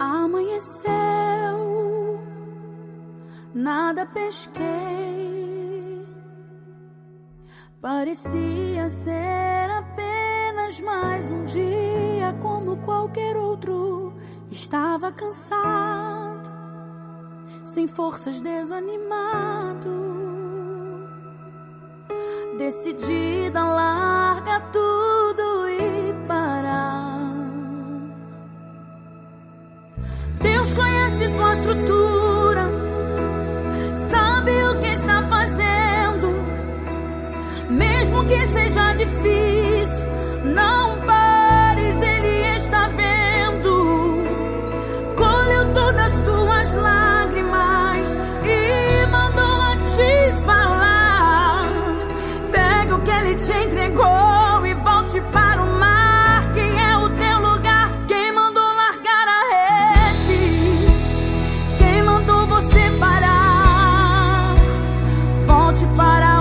aconteceu, nada pesquei. Parecia ser apenas mais um dia como qualquer outro. Estava cansado, sem forças, desanimado. Decidida lá que seja difícil, não pares, Ele está vendo. Colheu todas as tuas lágrimas e mandou a te falar. Pega o que Ele te entregou e volte para o mar. que é o teu lugar. Quem mandou largar a rede? Quem mandou você parar? volte para